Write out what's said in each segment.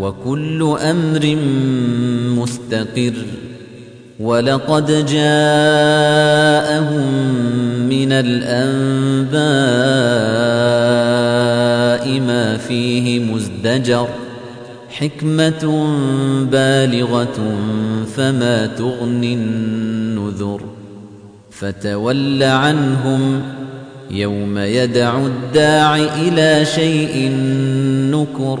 وكل أمر مستقر ولقد جاءهم من الأنباء ما فيه مزدجر حكمة بالغة فما تغني النذر فتول عنهم يوم يدع الداع إلى شيء نكر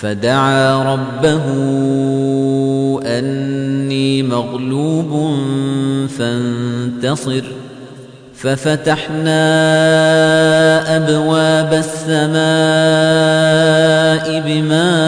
فدعا ربه أني مغلوب فانتصر. ففتحنا أبواب السماء بماء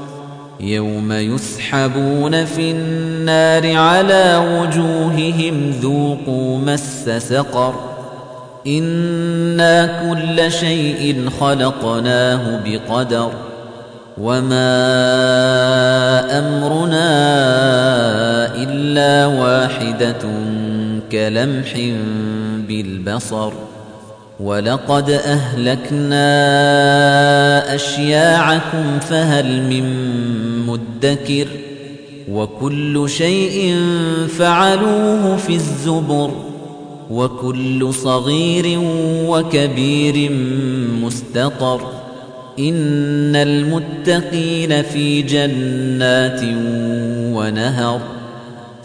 يوم يسحبون في النار على وجوههم ذوقوا مس سقر. إنا كل شيء خلقناه بقدر. وما أمرنا إلا واحدة كلمح بالبصر. ولقد أهلكنا أشياعكم فهل من مدكر وكل شيء فعلوه في الزبر وكل صغير وكبير مستطر إن المتقين في جنات ونهر